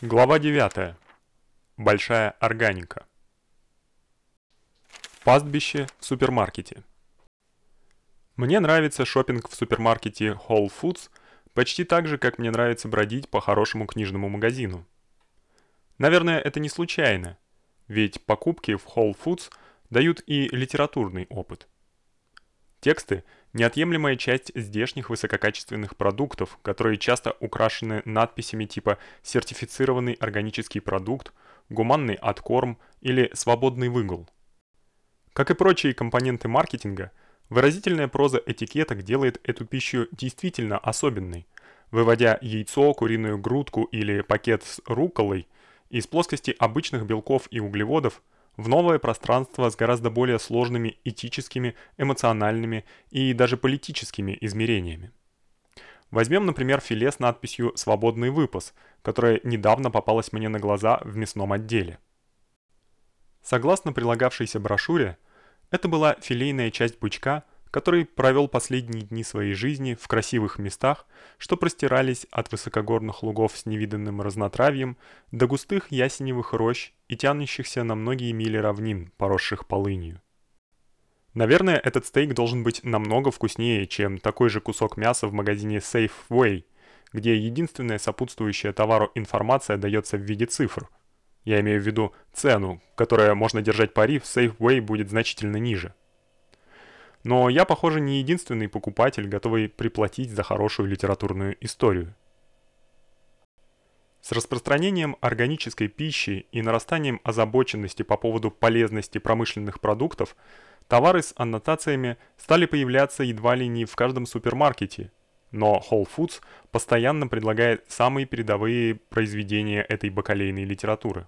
Глава 9. Большая органика. Пастбище в супермаркете. Мне нравится шопинг в супермаркете Whole Foods почти так же, как мне нравится бродить по хорошему книжному магазину. Наверное, это не случайно, ведь покупки в Whole Foods дают и литературный опыт. Тексты неотъемлемая часть здешних высококачественных продуктов, которые часто украшены надписями типа сертифицированный органический продукт, гуманный откорм или свободный выгул. Как и прочие компоненты маркетинга, выразительная проза этикеток делает эту пищу действительно особенной, выводя яйцо, куриную грудку или пакет с рукколой из плоскости обычных белков и углеводов в новое пространство с гораздо более сложными этическими, эмоциональными и даже политическими измерениями. Возьмем, например, филе с надписью «Свободный выпас», которое недавно попалось мне на глаза в мясном отделе. Согласно прилагавшейся брошюре, это была филейная часть бычка – который провел последние дни своей жизни в красивых местах, что простирались от высокогорных лугов с невиданным разнотравьем до густых ясеневых рощ и тянущихся на многие мили равнин, поросших полынью. Наверное, этот стейк должен быть намного вкуснее, чем такой же кусок мяса в магазине Safeway, где единственная сопутствующая товару информация даётся в виде цифр. Я имею в виду цену, которая можно держать пари в Safeway будет значительно ниже. Но я, похоже, не единственный покупатель, готовый приплатить за хорошую литературную историю. С распространением органической пищи и нарастанием озабоченности по поводу полезности промышленных продуктов, товары с аннотациями стали появляться едва ли не в каждом супермаркете. Но Whole Foods постоянно предлагает самые передовые произведения этой бакалейной литературы.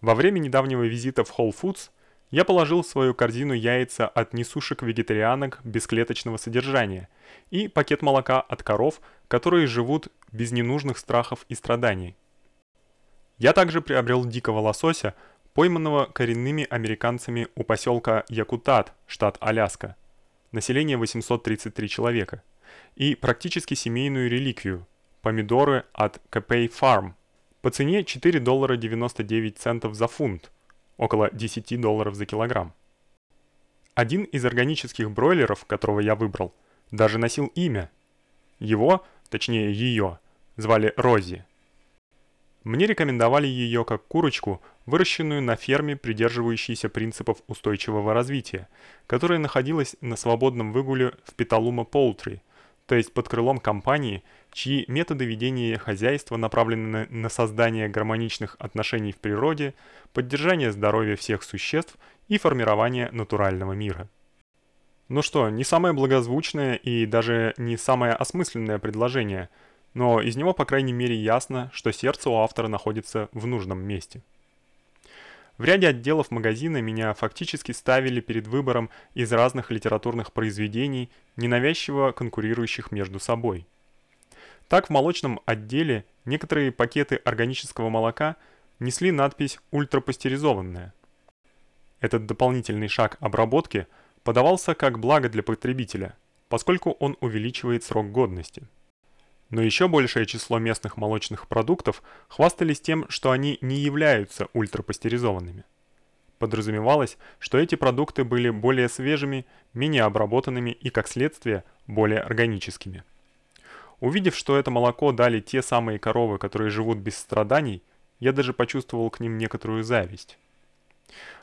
Во время недавнего визита в Whole Foods я положил в свою корзину яйца от несушек-вегетарианок бесклеточного содержания и пакет молока от коров, которые живут без ненужных страхов и страданий. Я также приобрел дикого лосося, пойманного коренными американцами у поселка Якутат, штат Аляска. Население 833 человека. И практически семейную реликвию помидоры от Capay Farm по цене 4 доллара 99 центов за фунт около 10 долларов за килограмм. Один из органических бройлеров, которого я выбрал, даже носил имя. Его, точнее её, звали Рози. Мне рекомендовали её как курочку, выращенную на ферме, придерживающейся принципов устойчивого развития, которая находилась на свободном выгуле в Петалума Poultry, то есть под крылом компании, чьи методы ведения хозяйства направлены на создание гармоничных отношений в природе, поддержание здоровья всех существ и формирование натурального мира. Ну что, не самое благозвучное и даже не самое осмысленное предложение, но из него, по крайней мере, ясно, что сердце у автора находится в нужном месте. В ряде отделов магазина меня фактически ставили перед выбором из разных литературных произведений, ненавязчиво конкурирующих между собой. Так в молочном отделе некоторые пакеты органического молока несли надпись ультрапастеризованное. Этот дополнительный шаг обработки подавался как благо для потребителя, поскольку он увеличивает срок годности. Но еще большее число местных молочных продуктов хвастались тем, что они не являются ультрапастеризованными. Подразумевалось, что эти продукты были более свежими, менее обработанными и, как следствие, более органическими. Увидев, что это молоко дали те самые коровы, которые живут без страданий, я даже почувствовал к ним некоторую зависть.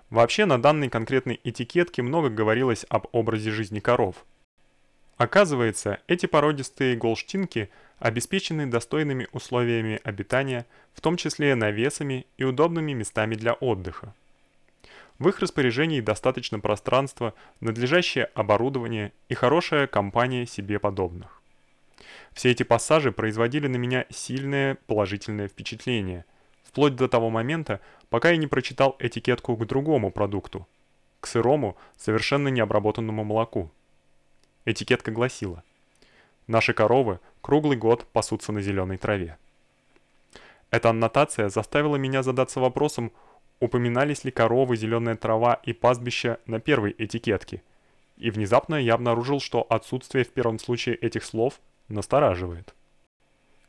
Вообще на данной конкретной этикетке много говорилось об образе жизни коров. Оказывается, эти породистые голштинки – обеспечены достойными условиями обитания, в том числе навесами и удобными местами для отдыха. В их распоряжении достаточно пространства, надлежащее оборудование и хорошая компания себе подобных. Все эти пассажи производили на меня сильное положительное впечатление, вплоть до того момента, пока я не прочитал этикетку к другому продукту, к сырому, совершенно необработанному молоку. Этикетка гласила: Наши коровы круглый год пасутся на зеленой траве. Эта аннотация заставила меня задаться вопросом, упоминались ли коровы, зеленая трава и пастбище на первой этикетке. И внезапно я обнаружил, что отсутствие в первом случае этих слов настораживает.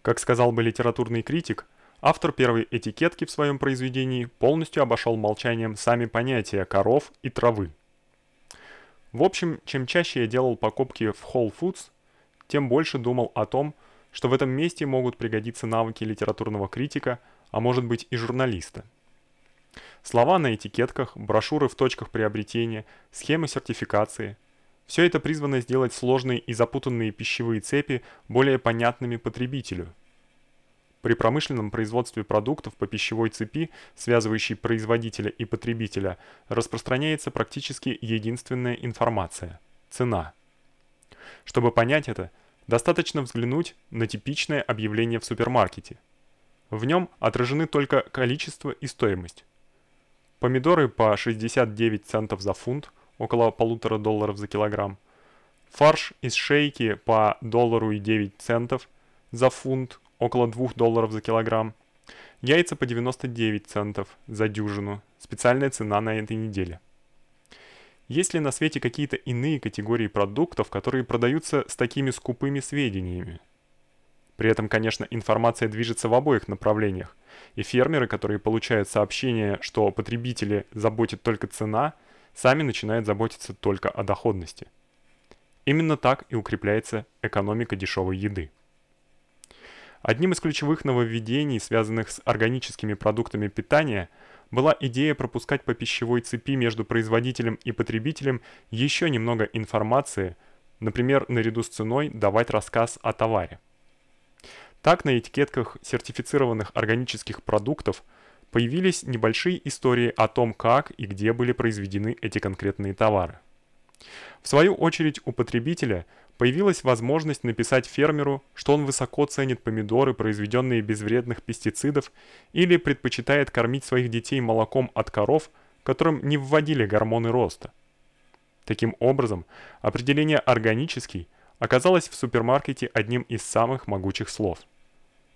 Как сказал бы литературный критик, автор первой этикетки в своем произведении полностью обошел молчанием сами понятия коров и травы. В общем, чем чаще я делал покупки в Whole Foods, тем больше думал о том, что в этом месте могут пригодиться навыки литературного критика, а может быть и журналиста. Слова на этикетках, брошюры в точках приобретения, схемы сертификации – все это призвано сделать сложные и запутанные пищевые цепи более понятными потребителю. При промышленном производстве продуктов по пищевой цепи, связывающей производителя и потребителя, распространяется практически единственная информация – цена. Чтобы понять это, достаточно взглянуть на типичное объявление в супермаркете. В нем отражены только количество и стоимость. Помидоры по 69 центов за фунт, около полутора долларов за килограмм. Фарш из шейки по доллару и 9 центов за фунт, около 2 долларов за килограмм. Яйца по 99 центов за дюжину. Специальная цена на этой неделе. Есть ли на свете какие-то иные категории продуктов, которые продаются с такими скупыми сведениями? При этом, конечно, информация движется в обоих направлениях. И фермеры, которые получают сообщение, что потребители заботит только цена, сами начинают заботиться только о доходности. Именно так и укрепляется экономика дешевой еды. Одним из ключевых нововведений, связанных с органическими продуктами питания, была идея пропускать по пищевой цепи между производителем и потребителем еще немного информации, например, наряду с ценой давать рассказ о товаре. Так на этикетках сертифицированных органических продуктов появились небольшие истории о том, как и где были произведены эти конкретные товары. В свою очередь у потребителя появилась возможность написать фермеру, что он высоко ценит помидоры, произведенные без вредных пестицидов, или предпочитает кормить своих детей молоком от коров, которым не вводили гормоны роста. Таким образом, определение органический оказалось в супермаркете одним из самых могучих слов.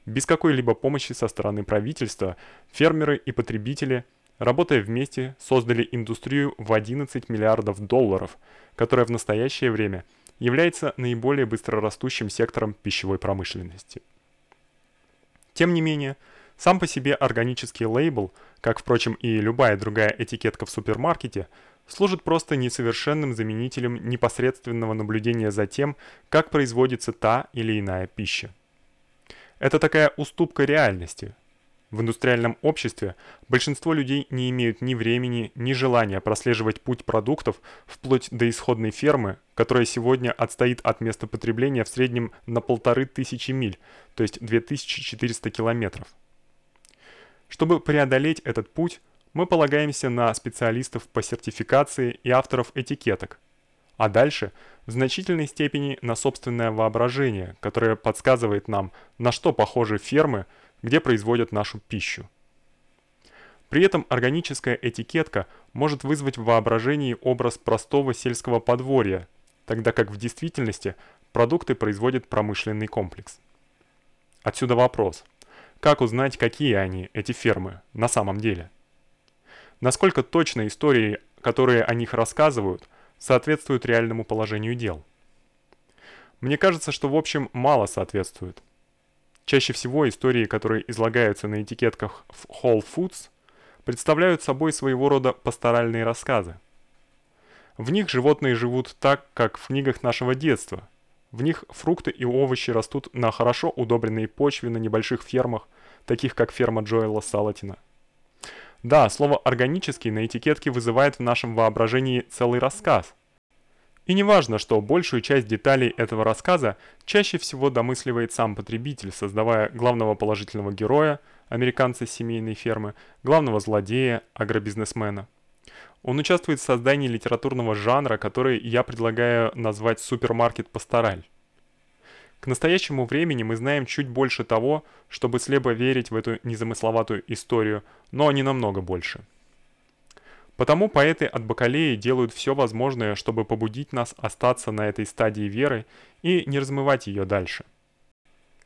Без какой-либо помощи со стороны правительства фермеры и потребители, работая вместе, создали индустрию в 11 миллиардов долларов, которая в настоящее время является наиболее быстрорастущим сектором пищевой промышленности. Тем не менее, сам по себе органический лейбл, как впрочем и любая другая этикетка в супермаркете, служит просто несовершенным заменителем непосредственного наблюдения за тем, как производится та или иная пища. Это такая уступка реальности. В индустриальном обществе большинство людей не имеют ни времени, ни желания прослеживать путь продуктов вплоть до исходной фермы, которая сегодня отстоит от места потребления в среднем на полторы тысячи миль, то есть 2400 километров. Чтобы преодолеть этот путь, мы полагаемся на специалистов по сертификации и авторов этикеток, а дальше в значительной степени на собственное воображение, которое подсказывает нам, на что похожи фермы, где производят нашу пищу. При этом органическая этикетка может вызвать в воображении образ простого сельского подворья, тогда как в действительности продукты производит промышленный комплекс. Отсюда вопрос: как узнать, какие они, эти фермы, на самом деле? Насколько точно истории, которые о них рассказывают, соответствуют реальному положению дел? Мне кажется, что в общем мало соответствует. Чаще всего истории, которые излагаются на этикетках в Whole Foods, представляют собой своего рода пасторальные рассказы. В них животные живут так, как в книгах нашего детства. В них фрукты и овощи растут на хорошо удобренной почве на небольших фермах, таких как ферма Джоэла Салатина. Да, слово органический на этикетке вызывает в нашем воображении целый рассказ. И не важно, что большую часть деталей этого рассказа чаще всего домысливает сам потребитель, создавая главного положительного героя, американца семейной фермы, главного злодея, агробизнесмена. Он участвует в создании литературного жанра, который я предлагаю назвать супермаркет пастораль. К настоящему времени мы знаем чуть больше того, чтобы слепо верить в эту незамысловатую историю, но не намного больше. Потому поэты от Бакалеи делают все возможное, чтобы побудить нас остаться на этой стадии веры и не размывать ее дальше.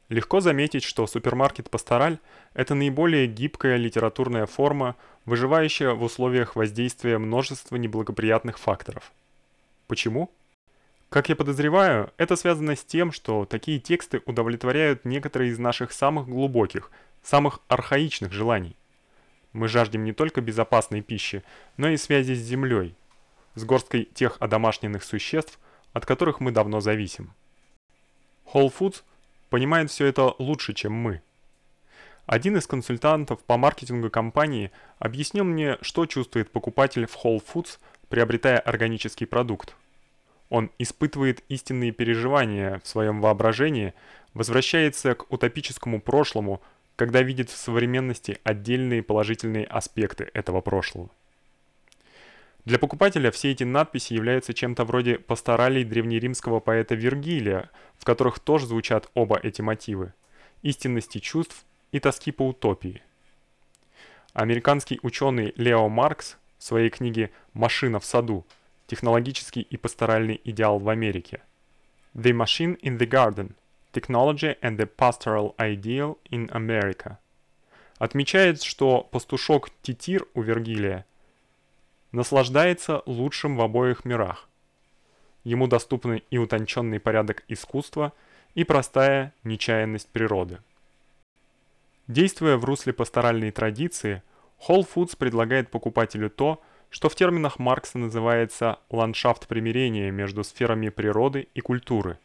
Легко заметить, что супермаркет Пастораль это наиболее гибкая литературная форма, выживающая в условиях воздействия множества неблагоприятных факторов. Почему? Как я подозреваю, это связано с тем, что такие тексты удовлетворяют некоторые из наших самых глубоких, самых архаичных желаний. Мы жаждем не только безопасной пищи, но и связи с землей, с горсткой тех одомашненных существ, от которых мы давно зависим. Whole Foods понимает все это лучше, чем мы. Один из консультантов по маркетингу компании объяснил мне, что чувствует покупатель в Whole Foods, приобретая органический продукт. Он испытывает истинные переживания в своем воображении, возвращается к утопическому прошлому, когда видит в современности отдельные положительные аспекты этого прошлого. Для покупателя все эти надписи являются чем-то вроде пасторалей древнеримского поэта Вергилия, в которых тоже звучат оба эти мотивы – истинности чувств и тоски по утопии. Американский ученый Лео Маркс в своей книге «Машина в саду. Технологический и пасторальный идеал в Америке» The Machine in the Garden – Technology and the Pastoral Ideal in America отмечает, что пастушок Титир у Вергилия – наслаждается лучшим в обоих мирах. Ему доступны и утонченный порядок искусства, и простая нечаянность природы. Действуя в русле пасторальной традиции, Whole Foods предлагает покупателю то, что в терминах Маркса называется ландшафт примирения между сферами природы и культуры.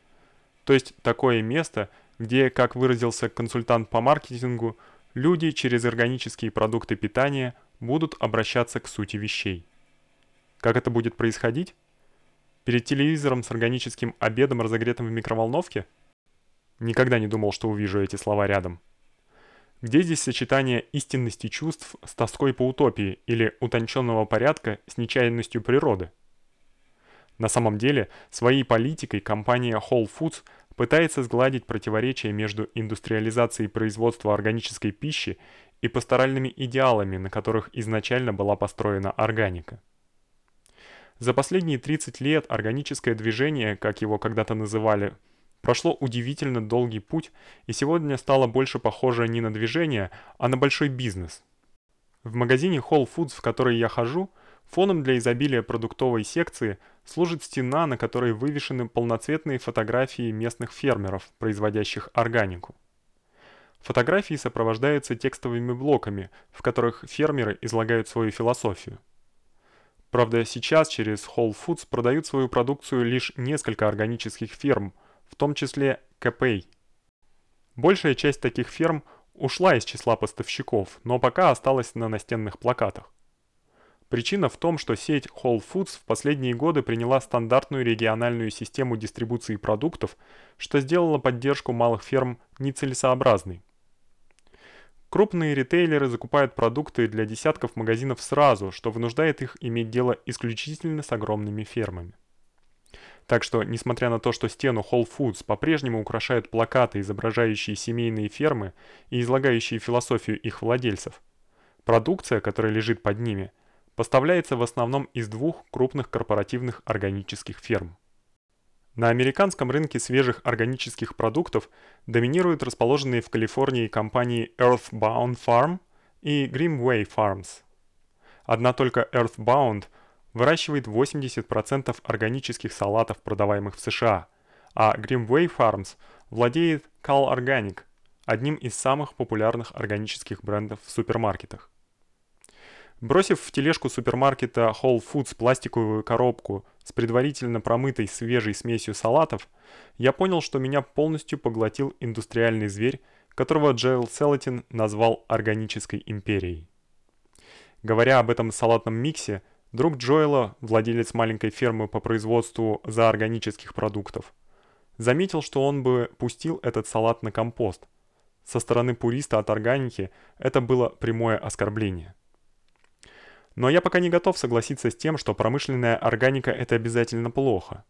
То есть такое место, где, как выразился консультант по маркетингу, люди через органические продукты питания будут обращаться к сути вещей. Как это будет происходить? Перед телевизором с органическим обедом, разогретым в микроволновке? Никогда не думал, что увижу эти слова рядом. Где здесь сочетание истинности чувств с тоской по утопии или утонченного порядка с нечаянностью природы? На самом деле, своей политикой компания Whole Foods пытается сгладить противоречия между индустриализацией производства органической пищи и пасторальными идеалами, на которых изначально была построена органика. За последние 30 лет органическое движение, как его когда-то называли, прошло удивительно долгий путь и сегодня стало больше похоже не на движение, а на большой бизнес. В магазине Whole Foods, в который я хожу, фоном для изобилия продуктовой секции служит стена, на которой вывешены полноцветные фотографии местных фермеров, производящих органику. Фотографии сопровождаются текстовыми блоками, в которых фермеры излагают свою философию. Правда, сейчас через Whole Foods продают свою продукцию лишь несколько органических ферм, в том числе Капей. Большая часть таких ферм ушла из числа поставщиков, но пока осталась на настенных плакатах. Причина в том, что сеть Whole Foods в последние годы приняла стандартную региональную систему дистрибуции продуктов, что сделало поддержку малых ферм нецелесообразной. Крупные ритейлеры закупают продукты для десятков магазинов сразу, что вынуждает их иметь дело исключительно с огромными фермами. Так что, несмотря на то, что стену Whole Foods по-прежнему украшают плакаты, изображающие семейные фермы и излагающие философию их владельцев, продукция, которая лежит под ними, поставляется в основном из двух крупных корпоративных органических ферм. На американском рынке свежих органических продуктов доминируют расположенные в Калифорнии компании Earthbound Farm и Grimway Farms. Одна только Earthbound выращивает 80% органических салатов, продаваемых в США, а Grimway Farms владеет Cal Organic, одним из самых популярных органических брендов в супермаркетах. Бросив в тележку супермаркета Whole Foods пластиковую коробку с предварительно промытой свежей смесью салатов, я понял, что меня полностью поглотил индустриальный зверь, которого Джейл Селатин назвал органической империей. Говоря об этом салатном миксе, друг Джоэла, владелец маленькой фермы по производству зооорганических продуктов, заметил, что он бы пустил этот салат на компост. Со стороны пуриста от органики это было прямое оскорбление. Но я пока не готов согласиться с тем, что промышленная органика это обязательно плохо.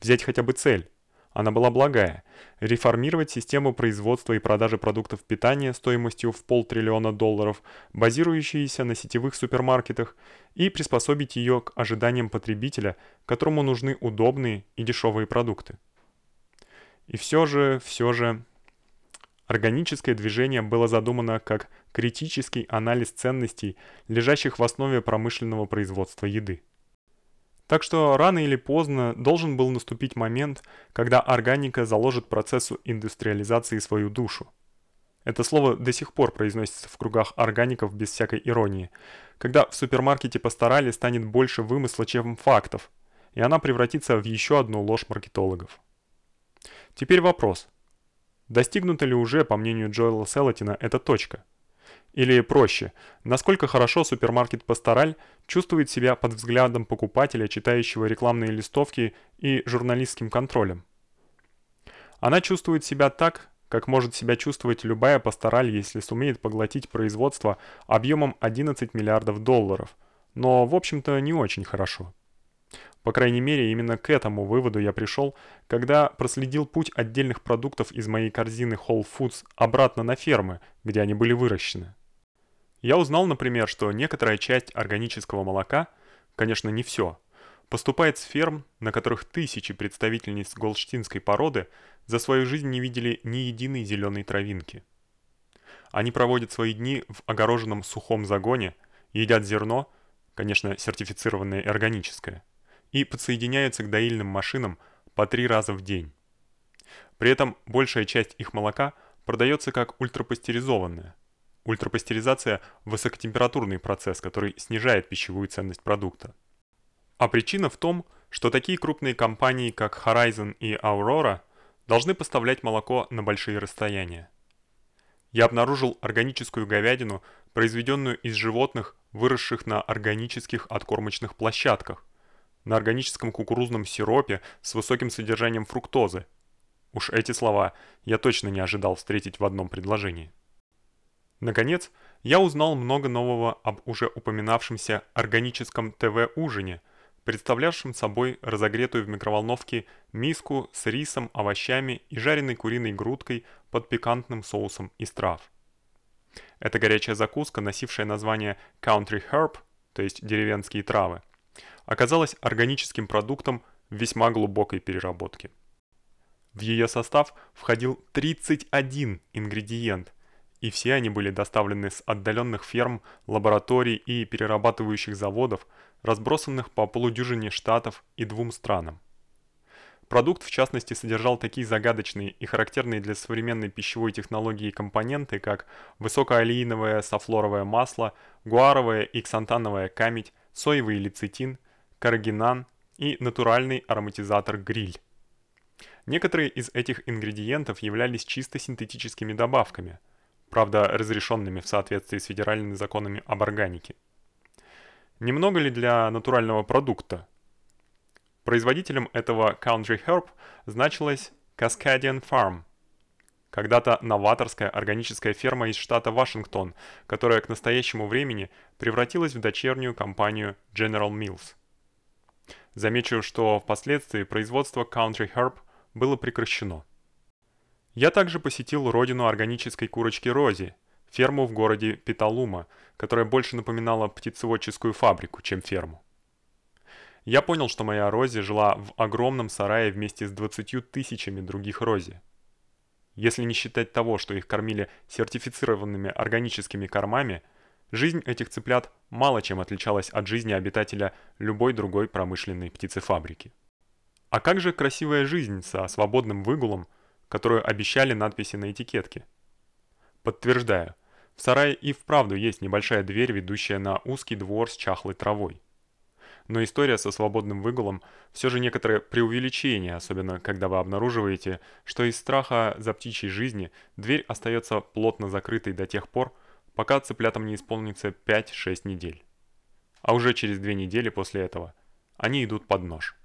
Взять хотя бы цель. Она была благая реформировать систему производства и продажи продуктов питания стоимостью в полтриллиона долларов, базирующиеся на сетевых супермаркетах, и приспособить ее к ожиданиям потребителя, которому нужны удобные и дешевые продукты. И все же, все же Органическое движение было задумано как критический анализ ценностей, лежащих в основе промышленного производства еды. Так что рано или поздно должен был наступить момент, когда органика заложит процессу индустриализации свою душу. Это слово до сих пор произносится в кругах органиков без всякой иронии. Когда в супермаркете постарали станет больше вымысла, чем фактов, и она превратится в еще одну ложь маркетологов. Теперь вопрос. Достигнута ли уже, по мнению Джоэла Селатина, эта точка? Или проще, насколько хорошо супермаркет Пастораль чувствует себя под взглядом покупателя, читающего рекламные листовки и журналистским контролем? Она чувствует себя так, как может себя чувствовать любая Пастораль, если сумеет поглотить производство объемом 11 миллиардов долларов, но, в общем-то, не очень хорошо. По крайней мере, именно к этому выводу я пришел, когда проследил путь отдельных продуктов из моей корзины Whole Foods обратно на фермы, где они были выращены. Я узнал, например, что некоторая часть органического молока, конечно, не все, поступает с ферм, на которых тысячи представительниц голштинской породы за свою жизнь не видели ни единой зеленой травинки. Они проводят свои дни в огороженном сухом загоне, едят зерно, конечно, сертифицированное и органическое, и подсоединяются к доильным машинам по три раза в день. При этом большая часть их молока продается как ультрапастеризованное. Ультрапастеризация – высокотемпературный процесс, который снижает пищевую ценность продукта. А причина в том, что такие крупные компании, как Horizon и Aurora, должны поставлять молоко на большие расстояния. Я обнаружил органическую говядину, произведенную из животных, выросших на органических откормочных площадках, на органическом кукурузном сиропе с высоким содержанием фруктозы. Уж эти слова я точно не ожидал встретить в одном предложении. Наконец, я узнал много нового об уже упоминавшемся органическом ТВ-ужине, представлявшем собой разогретую в микроволновке миску с рисом, овощами и жареной куриной грудкой под пикантным соусом из трав. Эта горячая закуска, носившая название Country Herb, то есть деревенские травы, оказалась органическим продуктом весьма глубокой переработки. В ее состав входил 31 ингредиент, и все они были доставлены с отдаленных ферм, лабораторий и перерабатывающих заводов, разбросанных по полудюжине штатов и двум странам. Продукт в частности содержал такие загадочные и характерные для современной пищевой технологии компоненты, как высокоалииновое софлоровое масло, гуаровая и ксантановая камедь, соевый лецитин, карагинан и натуральный ароматизатор гриль. Некоторые из этих ингредиентов являлись чисто синтетическими добавками, правда, разрешенными в соответствии с федеральными законами об органике. Немного ли для натурального продукта? Производителем этого Country Herb значилась Cascadian Farm. Когда-то новаторская органическая ферма из штата Вашингтон, которая к настоящему времени превратилась в дочернюю компанию General Mills. Замечу, что впоследствии производство Country Herb было прекращено. Я также посетил родину органической курочки Рози, ферму в городе Петалума, которая больше напоминала птицеводческую фабрику, чем ферму. Я понял, что моя Рози жила в огромном сарае вместе с 20 тысячами других Рози. Если не считать того, что их кормили сертифицированными органическими кормами, Жизнь этих цыплят мало чем отличалась от жизни обитателя любой другой промышленной птицефабрики. А как же красивая жизнь со свободным выгулом, которую обещали надписи на этикетке? Подтверждаю, в сарае и вправду есть небольшая дверь, ведущая на узкий двор с чахлой травой. Но история со свободным выгулом все же некоторое преувеличение, особенно когда вы обнаруживаете, что из страха за птичьей жизни дверь остается плотно закрытой до тех пор, пока цыплятам не исполнится 5-6 недель. А уже через 2 недели после этого они идут под нож.